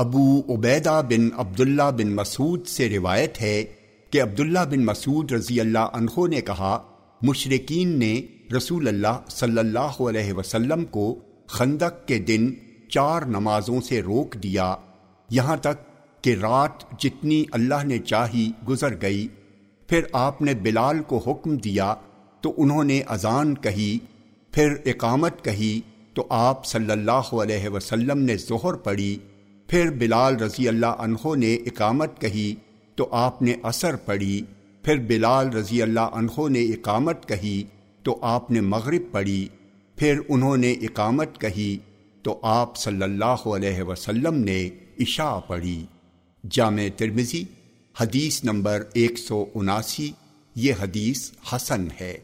ابو عبیدہ بن عبداللہ بن مسعود سے روایت ہے کہ عبداللہ بن مسعود رضی اللہ عنہ نے کہا مشرقین نے رسول اللہ صلی اللہ علیہ وسلم کو خندق کے دن چار نمازوں سے روک دیا۔ یہاں تک کہ رات جتنی اللہ نے چاہی گزر گئی۔ پھر آپ نے بلال کو حکم دیا تو انہوں نے اذان کہی، پھر اقامت کہی تو آپ صلی اللہ علیہ وسلم نے ظہر پڑھی۔ پھر بلال رضی اللہ عنہ نے اقامت کہی تو آپ نے اثر پڑھی، پھر بلال رضی اللہ عنہ نے اقامت کہی تو آپ نے مغرب پڑھی، پھر انہوں نے اقامت کہی تو آپ صلی اللہ علیہ وسلم نے عشاء پڑھی۔ جامع ترمزی حدیث نمبر ایک سو اناسی، یہ حدیث حسن ہے۔